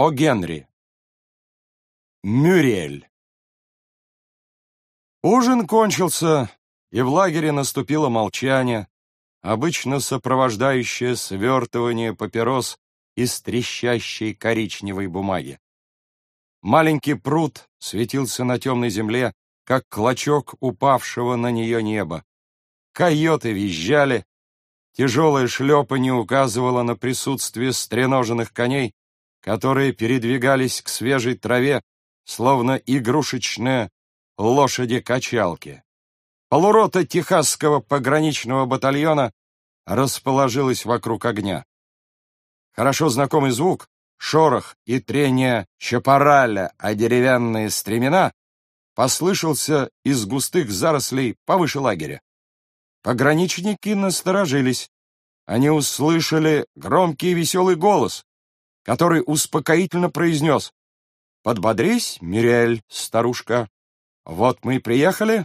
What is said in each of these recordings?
О. Генри. Мюрель. Ужин кончился, и в лагере наступило молчание, обычно сопровождающее свертывание папирос из трещащей коричневой бумаги. Маленький пруд светился на темной земле, как клочок упавшего на нее неба. Койоты визжали, тяжелое шлепанье указывало на присутствие стреноженных коней, которые передвигались к свежей траве, словно игрушечные лошади-качалки. Полурота техасского пограничного батальона расположилась вокруг огня. Хорошо знакомый звук, шорох и трение чапараля о деревянные стремена послышался из густых зарослей повыше лагеря. Пограничники насторожились. Они услышали громкий и веселый голос, который успокоительно произнес «Подбодрись, Мирель, старушка. Вот мы и приехали.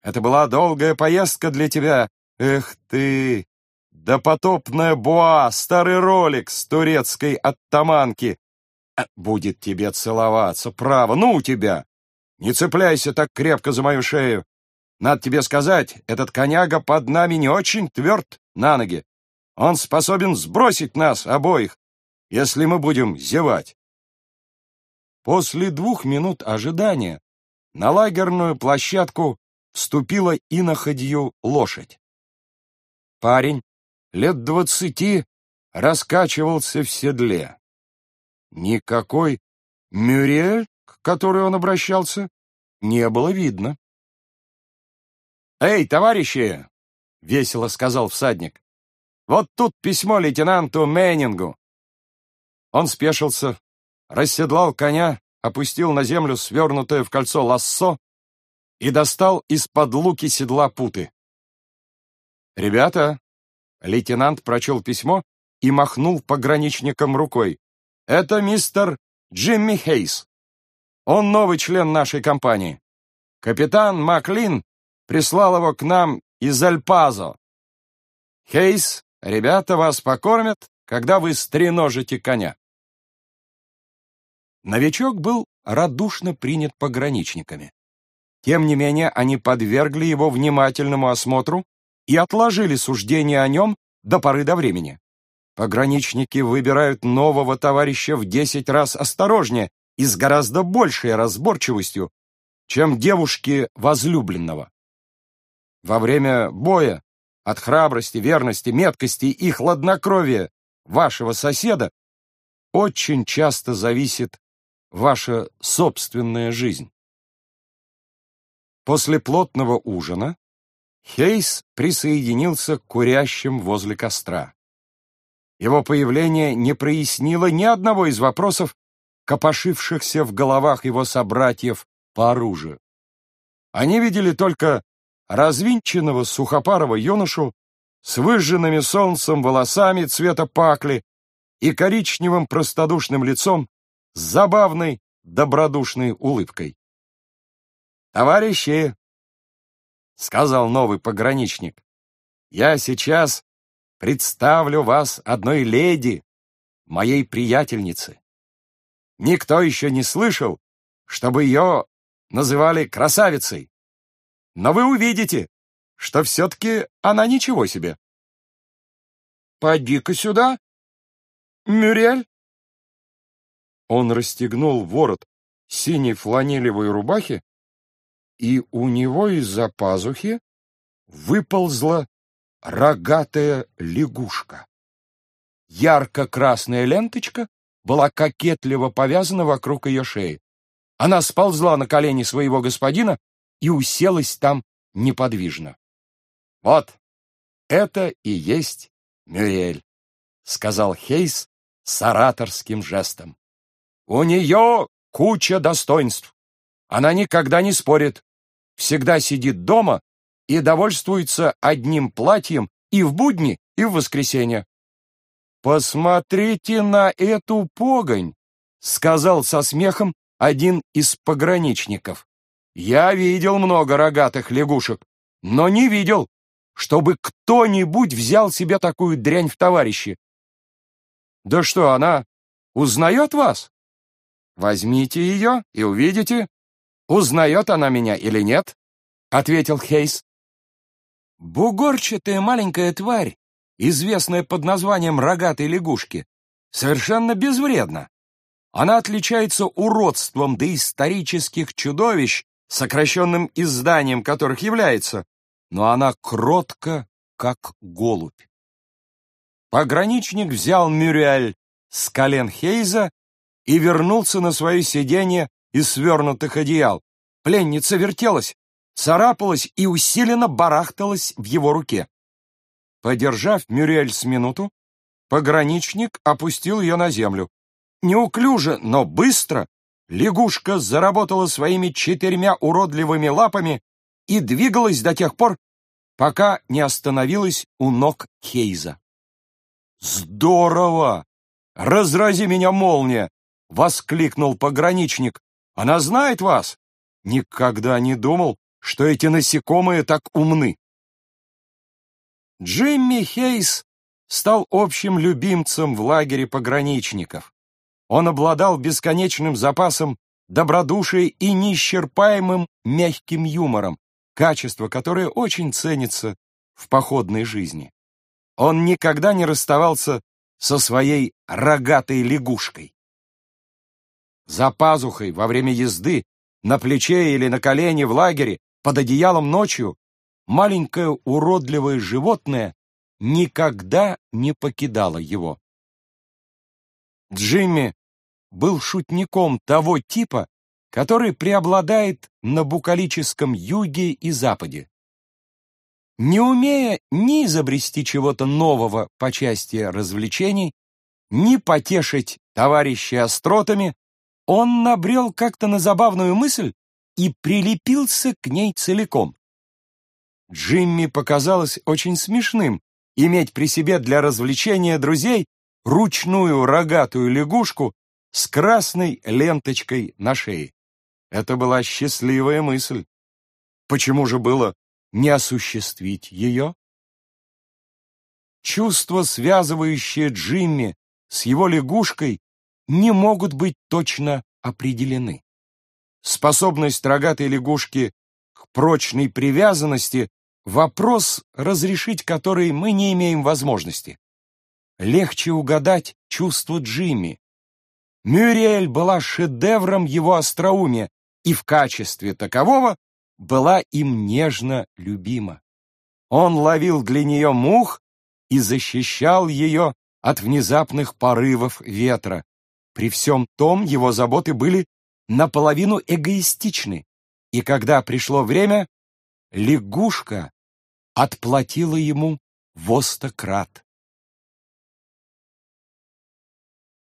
Это была долгая поездка для тебя. Эх ты, допотопная буа, старый ролик с турецкой оттаманки. Э, будет тебе целоваться, право, ну у тебя. Не цепляйся так крепко за мою шею. Надо тебе сказать, этот коняга под нами не очень тверд на ноги. Он способен сбросить нас обоих, если мы будем зевать. После двух минут ожидания на лагерную площадку вступила иноходью лошадь. Парень лет двадцати раскачивался в седле. Никакой Мюрель, к которой он обращался, не было видно. «Эй, товарищи!» — весело сказал всадник. «Вот тут письмо лейтенанту Меннингу. Он спешился, расседлал коня, опустил на землю свернутое в кольцо лассо и достал из-под луки седла путы. «Ребята!» — лейтенант прочел письмо и махнул пограничникам рукой. «Это мистер Джимми Хейс. Он новый член нашей компании. Капитан Маклин прислал его к нам из Альпазо. Хейс, ребята вас покормят, когда вы стреножите коня. Новичок был радушно принят пограничниками. Тем не менее, они подвергли его внимательному осмотру и отложили суждение о нем до поры до времени. Пограничники выбирают нового товарища в десять раз осторожнее и с гораздо большей разборчивостью, чем девушки возлюбленного. Во время боя от храбрости, верности, меткости и хладнокровия вашего соседа очень часто зависит ваша собственная жизнь. После плотного ужина Хейс присоединился к курящим возле костра. Его появление не прояснило ни одного из вопросов, копошившихся в головах его собратьев по оружию. Они видели только развинченного сухопарого юношу с выжженными солнцем волосами цвета пакли и коричневым простодушным лицом с забавной добродушной улыбкой. «Товарищи!» — сказал новый пограничник. «Я сейчас представлю вас одной леди, моей приятельнице. Никто еще не слышал, чтобы ее называли красавицей. Но вы увидите, что все-таки она ничего себе. «Поди-ка сюда, Мюрель!» Он расстегнул ворот синей фланелевой рубахи, и у него из-за пазухи выползла рогатая лягушка. Ярко-красная ленточка была кокетливо повязана вокруг ее шеи. Она сползла на колени своего господина и уселась там неподвижно. «Вот, это и есть Мюрель», — сказал Хейс с ораторским жестом. «У нее куча достоинств. Она никогда не спорит, всегда сидит дома и довольствуется одним платьем и в будни, и в воскресенье. «Посмотрите на эту погонь!» — сказал со смехом один из пограничников. «Я видел много рогатых лягушек, но не видел, чтобы кто-нибудь взял себе такую дрянь в товарищи. Да что, она узнает вас, Возьмите ее и увидите, узнает она меня или нет, — ответил Хейс. Бугорчатая маленькая тварь, известная под названием рогатой лягушки, совершенно безвредна. Она отличается уродством доисторических чудовищ, сокращенным изданием которых является, но она кротка, как голубь. Пограничник взял Мюрриаль с колен Хейза и вернулся на свое сиденье из свернутых одеял. Пленница вертелась, царапалась и усиленно барахталась в его руке. Подержав Мюрриэль с минуту, пограничник опустил ее на землю. Неуклюже, но быстро лягушка заработала своими четырьмя уродливыми лапами и двигалась до тех пор, пока не остановилась у ног Хейза. «Здорово! Разрази меня, молния!» — воскликнул пограничник. «Она знает вас? Никогда не думал, что эти насекомые так умны». Джимми Хейс стал общим любимцем в лагере пограничников. Он обладал бесконечным запасом добродушия и неисчерпаемым мягким юмором, качество, которое очень ценится в походной жизни. Он никогда не расставался со своей рогатой лягушкой. За пазухой во время езды, на плече или на колене в лагере, под одеялом ночью, маленькое уродливое животное никогда не покидало его. Джимми был шутником того типа, который преобладает на букалическом юге и западе. Не умея ни изобрести чего-то нового по части развлечений, ни потешить товарищей остротами, он набрел как-то на забавную мысль и прилепился к ней целиком. Джимми показалось очень смешным иметь при себе для развлечения друзей ручную рогатую лягушку с красной ленточкой на шее. Это была счастливая мысль. Почему же было не осуществить ее? Чувства, связывающие Джимми с его лягушкой, не могут быть точно определены. Способность рогатой лягушки к прочной привязанности — вопрос, разрешить который мы не имеем возможности. Легче угадать чувство Джимми. Мюриэль была шедевром его остроумия и в качестве такового была им нежно любима. Он ловил для нее мух и защищал ее от внезапных порывов ветра. При всем том его заботы были наполовину эгоистичны, и когда пришло время, лягушка отплатила ему востократ.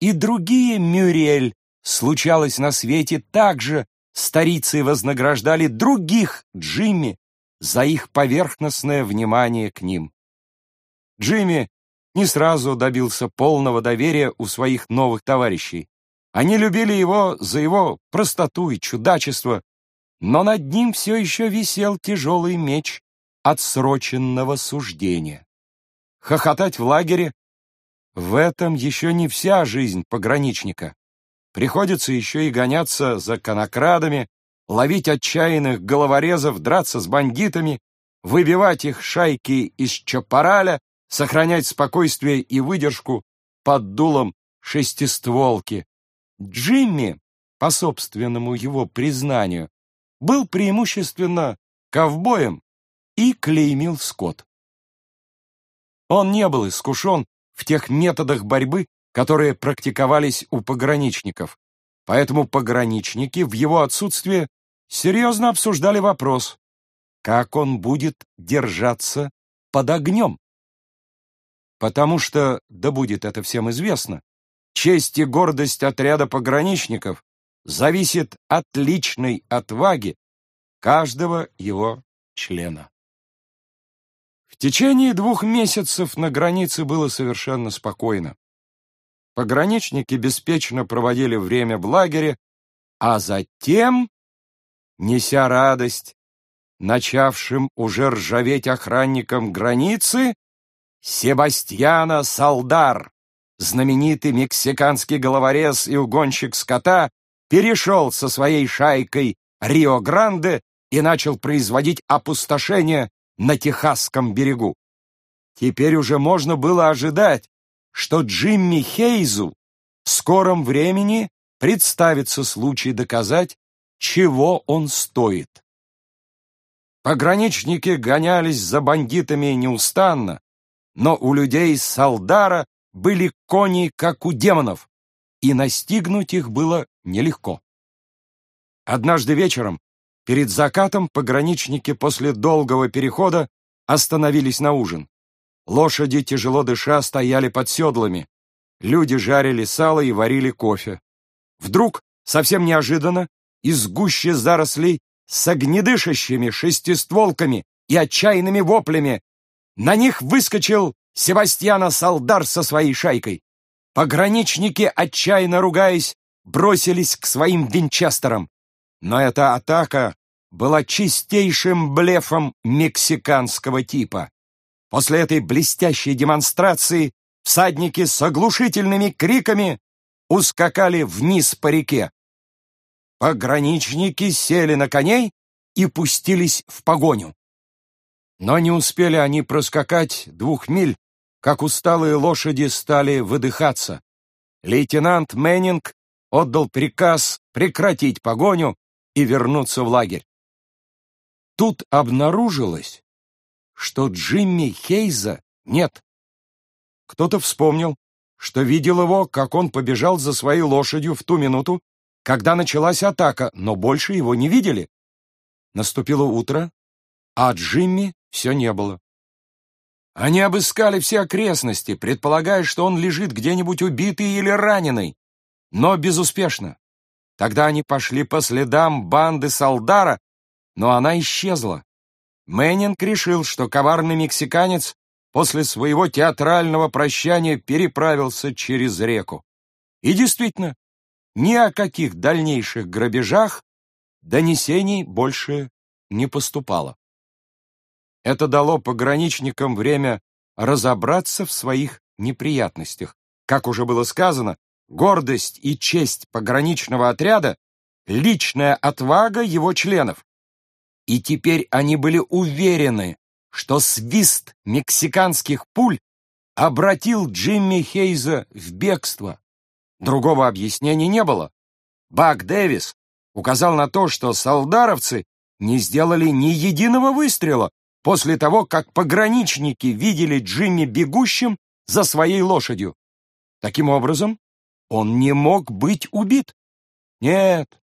И другие Мюриэль случалось на свете также старицы вознаграждали других Джимми за их поверхностное внимание к ним. Джимми не сразу добился полного доверия у своих новых товарищей. Они любили его за его простоту и чудачество, но над ним все еще висел тяжелый меч отсроченного суждения. Хохотать в лагере — в этом еще не вся жизнь пограничника. Приходится еще и гоняться за конокрадами, ловить отчаянных головорезов, драться с бандитами, выбивать их шайки из чапараля, сохранять спокойствие и выдержку под дулом шестистволки. Джимми, по собственному его признанию, был преимущественно ковбоем и клеймил скот. Он не был искушен в тех методах борьбы, которые практиковались у пограничников. Поэтому пограничники в его отсутствие серьезно обсуждали вопрос, как он будет держаться под огнем. Потому что, да будет это всем известно, честь и гордость отряда пограничников зависит от личной отваги каждого его члена. В течение двух месяцев на границе было совершенно спокойно. Пограничники беспечно проводили время в лагере, а затем, неся радость, начавшим уже ржаветь охранникам границы, Себастьяна Салдар, знаменитый мексиканский головорез и угонщик скота, перешел со своей шайкой Рио-Гранде и начал производить опустошение на Техасском берегу. Теперь уже можно было ожидать, что Джимми Хейзу в скором времени представится случай доказать, чего он стоит. Пограничники гонялись за бандитами неустанно, но у людей Салдара были кони, как у демонов, и настигнуть их было нелегко. Однажды вечером, перед закатом, пограничники после долгого перехода остановились на ужин. Лошади, тяжело дыша, стояли под седлами. Люди жарили сало и варили кофе. Вдруг, совсем неожиданно, из гуще зарослей с огнедышащими шестистволками и отчаянными воплями на них выскочил Себастьяна Салдар со своей шайкой. Пограничники, отчаянно ругаясь, бросились к своим винчестерам. Но эта атака была чистейшим блефом мексиканского типа. После этой блестящей демонстрации всадники с оглушительными криками ускакали вниз по реке. Пограничники сели на коней и пустились в погоню. Но не успели они проскакать двух миль, как усталые лошади стали выдыхаться. Лейтенант Мэннинг отдал приказ прекратить погоню и вернуться в лагерь. Тут обнаружилось, что Джимми Хейза нет. Кто-то вспомнил, что видел его, как он побежал за своей лошадью в ту минуту, когда началась атака, но больше его не видели. Наступило утро, а Джимми все не было. Они обыскали все окрестности, предполагая, что он лежит где-нибудь убитый или раненый, но безуспешно. Тогда они пошли по следам банды Салдара, но она исчезла. Мэннинг решил, что коварный мексиканец после своего театрального прощания переправился через реку. И действительно, ни о каких дальнейших грабежах донесений больше не поступало. Это дало пограничникам время разобраться в своих неприятностях. Как уже было сказано, гордость и честь пограничного отряда — личная отвага его членов. И теперь они были уверены, что свист мексиканских пуль обратил Джимми Хейза в бегство. Другого объяснения не было. Бак Дэвис указал на то, что солдаровцы не сделали ни единого выстрела после того, как пограничники видели Джимми бегущим за своей лошадью. Таким образом, он не мог быть убит. Нет,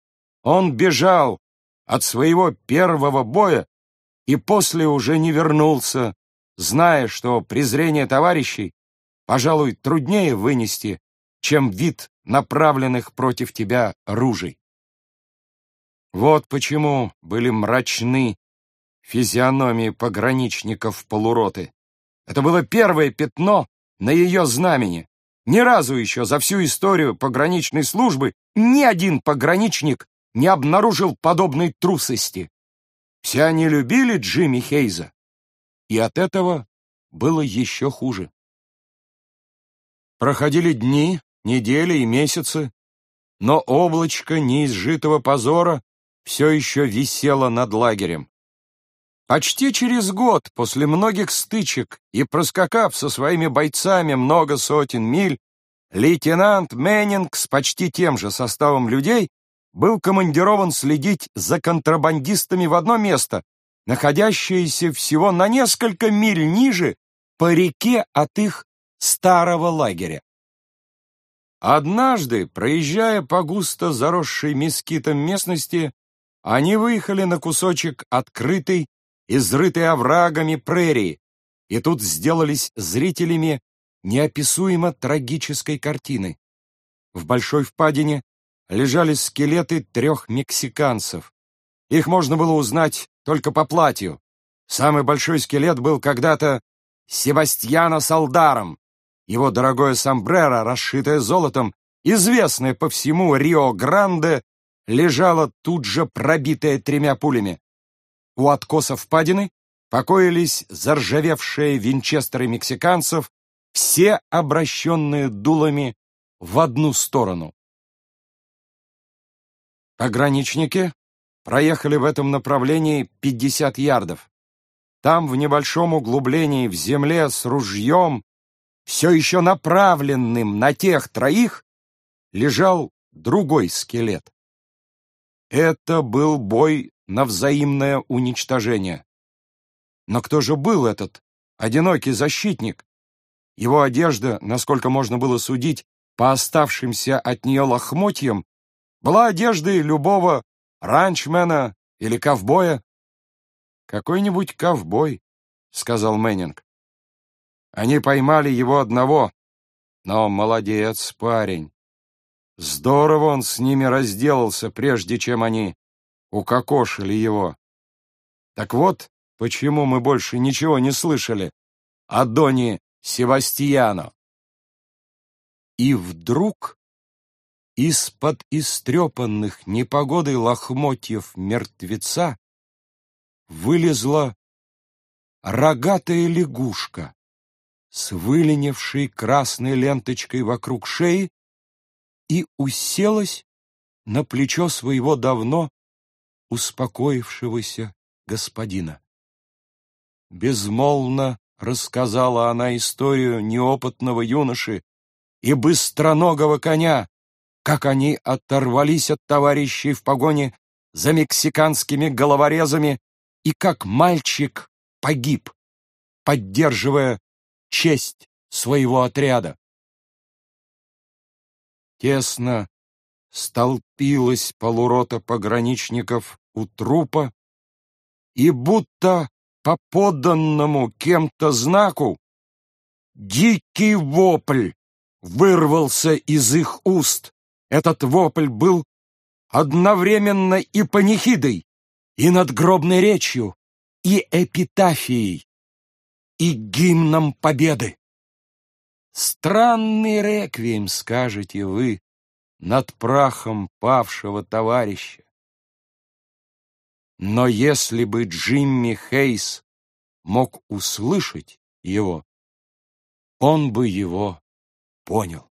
он бежал от своего первого боя и после уже не вернулся, зная, что презрение товарищей, пожалуй, труднее вынести, чем вид направленных против тебя ружей. Вот почему были мрачны физиономии пограничников полуроты. Это было первое пятно на ее знамени. Ни разу еще за всю историю пограничной службы ни один пограничник не обнаружил подобной трусости. Все они любили Джимми Хейза, и от этого было еще хуже. Проходили дни, недели и месяцы, но облачко неизжитого позора все еще висело над лагерем. Почти через год после многих стычек и проскакав со своими бойцами много сотен миль, лейтенант Мэннинг с почти тем же составом людей был командирован следить за контрабандистами в одно место, находящееся всего на несколько миль ниже по реке от их старого лагеря. Однажды, проезжая по густо заросшей мескитом местности, они выехали на кусочек открытой изрытой оврагами прерии, и тут сделались зрителями неописуемо трагической картины. В большой впадине лежали скелеты трех мексиканцев. Их можно было узнать только по платью. Самый большой скелет был когда-то Себастьяна Салдаром. Его дорогое сомбреро, расшитое золотом, известное по всему Рио-Гранде, лежало тут же пробитое тремя пулями. У откоса впадины покоились заржавевшие винчестеры мексиканцев, все обращенные дулами в одну сторону. Пограничники проехали в этом направлении 50 ярдов. Там, в небольшом углублении в земле с ружьем, все еще направленным на тех троих, лежал другой скелет. Это был бой на взаимное уничтожение. Но кто же был этот одинокий защитник? Его одежда, насколько можно было судить, по оставшимся от нее лохмотьям, была одеждой любого ранчмена или ковбоя. «Какой-нибудь ковбой», — сказал Мэннинг. Они поймали его одного, но молодец парень. Здорово он с ними разделался, прежде чем они укокошили его. Так вот, почему мы больше ничего не слышали о Доне Севастьяно. И вдруг из-под истрепанных непогодой лохмотьев мертвеца вылезла рогатая лягушка с выленившей красной ленточкой вокруг шеи и уселась на плечо своего давно успокоившегося господина. Безмолвно рассказала она историю неопытного юноши и быстроногого коня, как они оторвались от товарищей в погоне за мексиканскими головорезами и как мальчик погиб, поддерживая честь своего отряда. Тесно столпилась полурота пограничников у трупа, и будто по подданному кем-то знаку дикий вопль вырвался из их уст. Этот вопль был одновременно и панихидой, и надгробной речью, и эпитафией, и гимном победы. Странный реквием, скажете вы, над прахом павшего товарища. Но если бы Джимми Хейс мог услышать его, он бы его понял.